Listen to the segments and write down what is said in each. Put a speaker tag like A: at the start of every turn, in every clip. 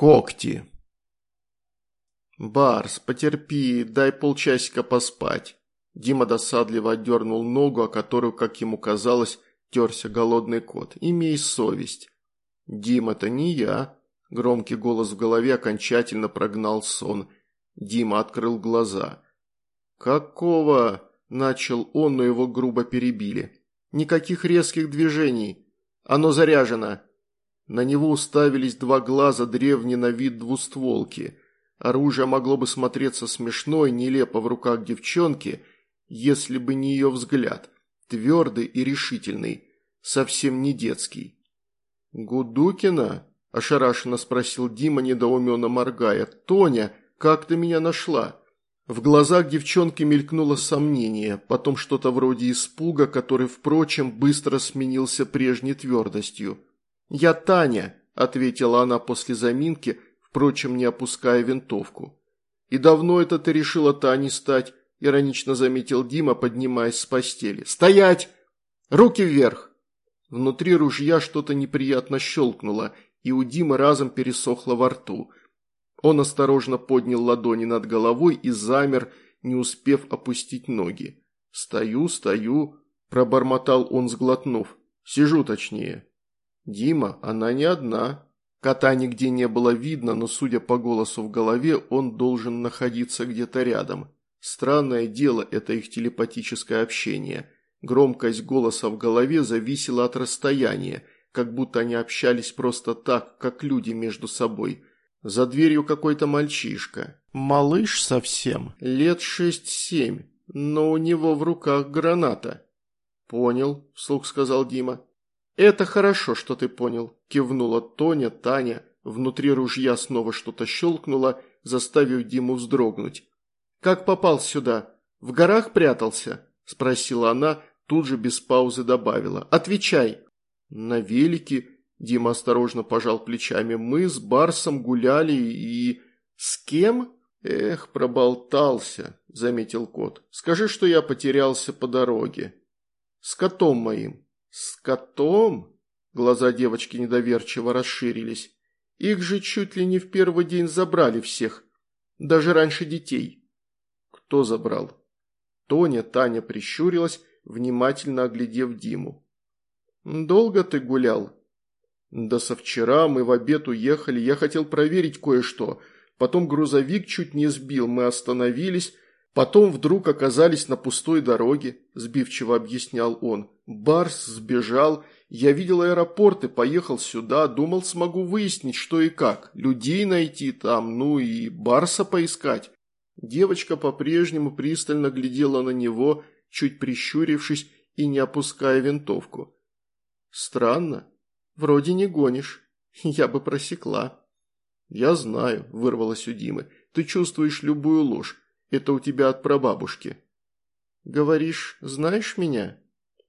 A: Когти. «Барс, потерпи, дай полчасика поспать». Дима досадливо отдернул ногу, о которую, как ему казалось, терся голодный кот. «Имей совесть». «Дим, это не я». Громкий голос в голове окончательно прогнал сон. Дима открыл глаза. «Какого?» – начал он, но его грубо перебили. «Никаких резких движений. Оно заряжено». На него уставились два глаза древней на вид двустволки. Оружие могло бы смотреться смешно и нелепо в руках девчонки, если бы не ее взгляд, твердый и решительный, совсем не детский. «Гудукина?» – ошарашенно спросил Дима, недоуменно моргая. «Тоня, как ты меня нашла?» В глазах девчонки мелькнуло сомнение, потом что-то вроде испуга, который, впрочем, быстро сменился прежней твердостью. «Я Таня», – ответила она после заминки, впрочем, не опуская винтовку. «И давно это ты решила Таней стать?» – иронично заметил Дима, поднимаясь с постели. «Стоять! Руки вверх!» Внутри ружья что-то неприятно щелкнуло, и у Димы разом пересохло во рту. Он осторожно поднял ладони над головой и замер, не успев опустить ноги. «Стою, стою», – пробормотал он, сглотнув. «Сижу точнее». «Дима, она не одна». Кота нигде не было видно, но, судя по голосу в голове, он должен находиться где-то рядом. Странное дело это их телепатическое общение. Громкость голоса в голове зависела от расстояния, как будто они общались просто так, как люди между собой. За дверью какой-то мальчишка. Малыш совсем, лет шесть-семь, но у него в руках граната. «Понял», – вслух сказал Дима. «Это хорошо, что ты понял», – кивнула Тоня, Таня. Внутри ружья снова что-то щелкнуло, заставив Диму вздрогнуть. «Как попал сюда? В горах прятался?» – спросила она, тут же без паузы добавила. «Отвечай!» «На велике», – Дима осторожно пожал плечами, – «мы с Барсом гуляли и...» «С кем?» «Эх, проболтался», – заметил кот. «Скажи, что я потерялся по дороге». «С котом моим». «С котом?» Глаза девочки недоверчиво расширились. «Их же чуть ли не в первый день забрали всех. Даже раньше детей». «Кто забрал?» Тоня, Таня прищурилась, внимательно оглядев Диму. «Долго ты гулял?» «Да со вчера мы в обед уехали, я хотел проверить кое-что. Потом грузовик чуть не сбил, мы остановились, Потом вдруг оказались на пустой дороге, сбивчиво объяснял он. Барс сбежал, я видел аэропорт и поехал сюда, думал, смогу выяснить, что и как, людей найти там, ну и Барса поискать. Девочка по-прежнему пристально глядела на него, чуть прищурившись и не опуская винтовку. «Странно. Вроде не гонишь. Я бы просекла». «Я знаю», – вырвалась у Димы. «Ты чувствуешь любую ложь. Это у тебя от прабабушки». «Говоришь, знаешь меня?»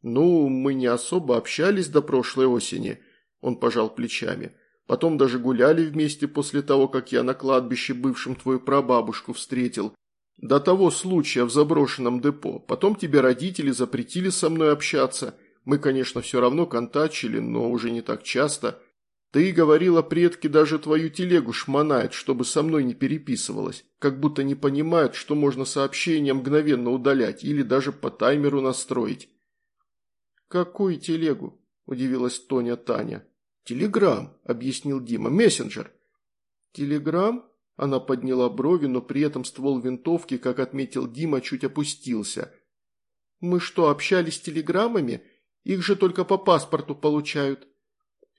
A: «Ну, мы не особо общались до прошлой осени», – он пожал плечами. «Потом даже гуляли вместе после того, как я на кладбище бывшим твою прабабушку встретил. До того случая в заброшенном депо. Потом тебе родители запретили со мной общаться. Мы, конечно, все равно контачили, но уже не так часто. Ты говорила, предки даже твою телегу шмонают, чтобы со мной не переписывалась. Как будто не понимают, что можно сообщение мгновенно удалять или даже по таймеру настроить. «Какую телегу?» – удивилась Тоня Таня. «Телеграм», – объяснил Дима, – «мессенджер». «Телеграм?» – она подняла брови, но при этом ствол винтовки, как отметил Дима, чуть опустился. «Мы что, общались телеграммами? Их же только по паспорту получают».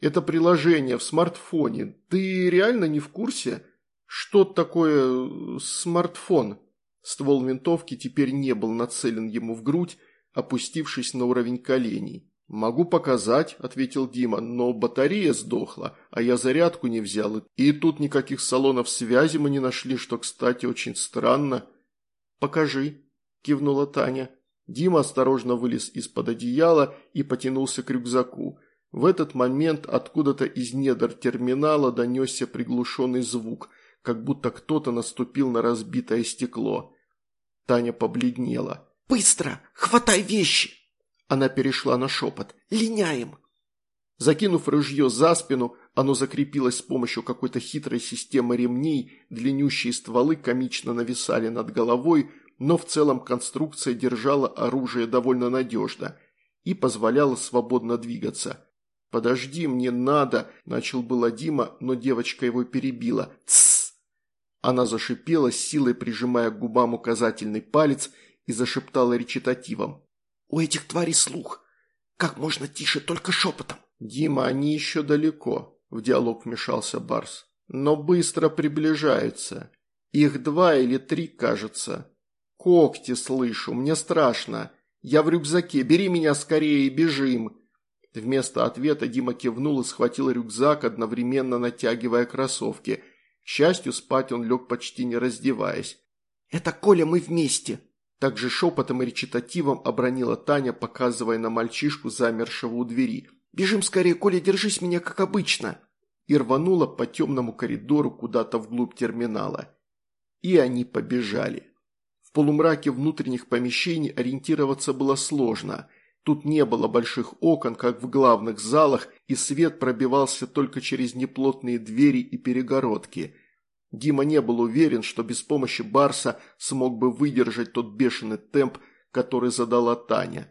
A: Это приложение в смартфоне. Ты реально не в курсе? Что такое э, смартфон? Ствол винтовки теперь не был нацелен ему в грудь, опустившись на уровень коленей. «Могу показать», – ответил Дима, – «но батарея сдохла, а я зарядку не взял, и тут никаких салонов связи мы не нашли, что, кстати, очень странно». «Покажи», – кивнула Таня. Дима осторожно вылез из-под одеяла и потянулся к рюкзаку. В этот момент откуда-то из недр терминала донесся приглушенный звук, как будто кто-то наступил на разбитое стекло. Таня побледнела. «Быстро! Хватай вещи!» Она перешла на шепот. «Линяем!» Закинув ружье за спину, Оно закрепилось с помощью какой-то хитрой системы ремней, длиннющие стволы комично нависали над головой, но в целом конструкция держала оружие довольно надежно и позволяла свободно двигаться. «Подожди, мне надо!» – начал было Дима, но девочка его перебила. «Тссс!» Она зашипела, силой прижимая к губам указательный палец и зашептала речитативом. «У этих тварей слух! Как можно тише, только шепотом!» «Дима, они еще далеко», – в диалог вмешался Барс. «Но быстро приближаются. Их два или три, кажется. Когти слышу, мне страшно. Я в рюкзаке, бери меня скорее и бежим!» Вместо ответа Дима кивнул и схватил рюкзак, одновременно натягивая кроссовки. К счастью, спать он лег почти не раздеваясь. «Это Коля, мы вместе!» Также шепотом и речитативом обронила Таня, показывая на мальчишку, замершего у двери. «Бежим скорее, Коля, держись меня, как обычно!» И рванула по темному коридору куда-то вглубь терминала. И они побежали. В полумраке внутренних помещений ориентироваться было сложно – Тут не было больших окон, как в главных залах, и свет пробивался только через неплотные двери и перегородки. Дима не был уверен, что без помощи Барса смог бы выдержать тот бешеный темп, который задала Таня.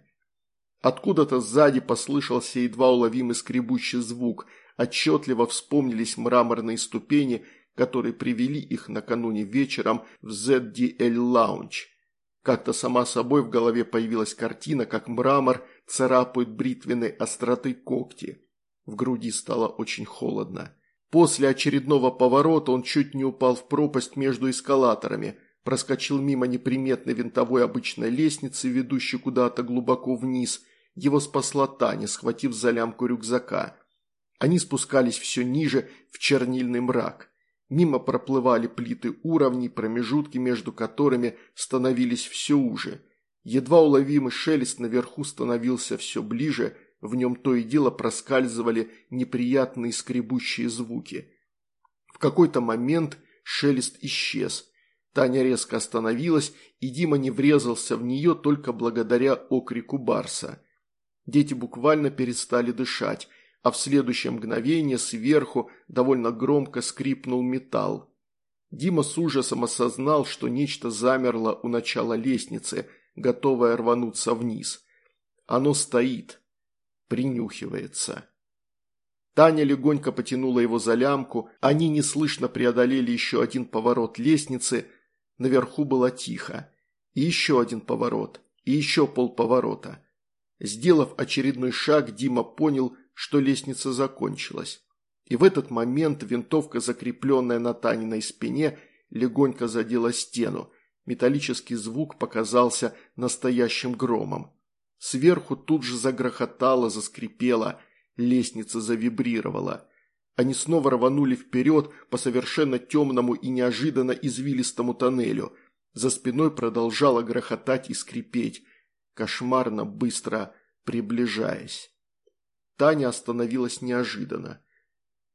A: Откуда-то сзади послышался едва уловимый скребущий звук, отчетливо вспомнились мраморные ступени, которые привели их накануне вечером в ZDL Lounge. Как-то сама собой в голове появилась картина, как мрамор царапают бритвенной остроты когти. В груди стало очень холодно. После очередного поворота он чуть не упал в пропасть между эскалаторами, проскочил мимо неприметной винтовой обычной лестницы, ведущей куда-то глубоко вниз. Его спасла Таня, схватив за лямку рюкзака. Они спускались все ниже в чернильный мрак. Мимо проплывали плиты уровней, промежутки между которыми становились все уже. Едва уловимый шелест наверху становился все ближе, в нем то и дело проскальзывали неприятные скребущие звуки. В какой-то момент шелест исчез. Таня резко остановилась, и Дима не врезался в нее только благодаря окрику Барса. Дети буквально перестали дышать – а в следующее мгновение сверху довольно громко скрипнул металл. Дима с ужасом осознал, что нечто замерло у начала лестницы, готовое рвануться вниз. Оно стоит, принюхивается. Таня легонько потянула его за лямку, они неслышно преодолели еще один поворот лестницы, наверху было тихо. И еще один поворот, и еще полповорота. Сделав очередной шаг, Дима понял, что лестница закончилась. И в этот момент винтовка, закрепленная на Таниной спине, легонько задела стену. Металлический звук показался настоящим громом. Сверху тут же загрохотало, заскрипело, лестница завибрировала. Они снова рванули вперед по совершенно темному и неожиданно извилистому тоннелю. За спиной продолжало грохотать и скрипеть, кошмарно быстро приближаясь. Таня остановилась неожиданно.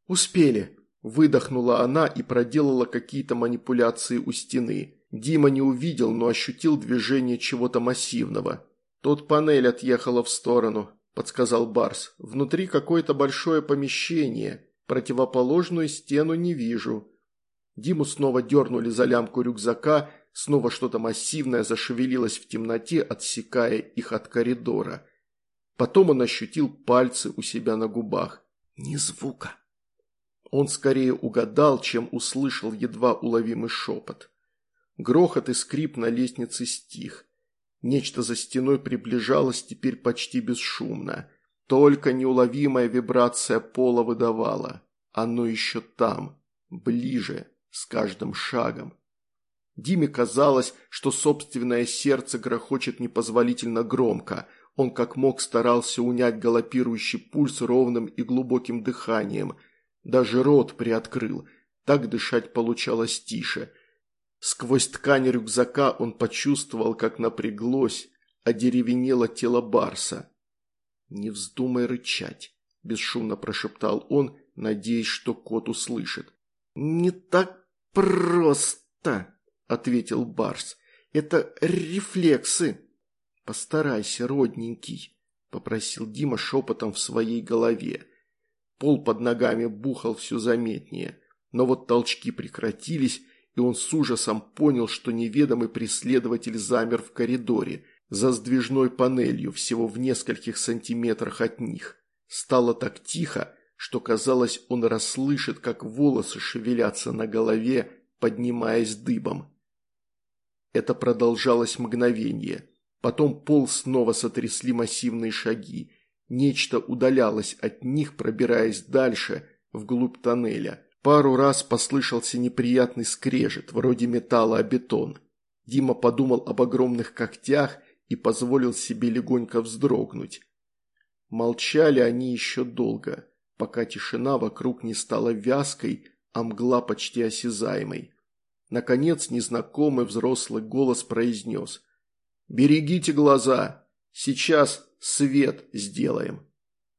A: «Успели!» – выдохнула она и проделала какие-то манипуляции у стены. Дима не увидел, но ощутил движение чего-то массивного. «Тут панель отъехала в сторону», – подсказал Барс. «Внутри какое-то большое помещение. Противоположную стену не вижу». Диму снова дернули за лямку рюкзака, снова что-то массивное зашевелилось в темноте, отсекая их от коридора. Потом он ощутил пальцы у себя на губах. Ни звука. Он скорее угадал, чем услышал едва уловимый шепот. Грохот и скрип на лестнице стих. Нечто за стеной приближалось теперь почти бесшумно. Только неуловимая вибрация пола выдавала. Оно еще там, ближе, с каждым шагом. Диме казалось, что собственное сердце грохочет непозволительно громко. Он как мог старался унять галопирующий пульс ровным и глубоким дыханием. Даже рот приоткрыл. Так дышать получалось тише. Сквозь ткань рюкзака он почувствовал, как напряглось, одеревенело тело Барса. «Не вздумай рычать», – бесшумно прошептал он, надеясь, что кот услышит. «Не так просто», – ответил Барс. «Это рефлексы». «Постарайся, родненький», – попросил Дима шепотом в своей голове. Пол под ногами бухал все заметнее. Но вот толчки прекратились, и он с ужасом понял, что неведомый преследователь замер в коридоре, за сдвижной панелью, всего в нескольких сантиметрах от них. Стало так тихо, что казалось, он расслышит, как волосы шевелятся на голове, поднимаясь дыбом. Это продолжалось мгновение. Потом пол снова сотрясли массивные шаги. Нечто удалялось от них, пробираясь дальше, вглубь тоннеля. Пару раз послышался неприятный скрежет, вроде металла о бетон. Дима подумал об огромных когтях и позволил себе легонько вздрогнуть. Молчали они еще долго, пока тишина вокруг не стала вязкой, а мгла почти осязаемой. Наконец незнакомый взрослый голос произнес «Берегите глаза, сейчас свет сделаем».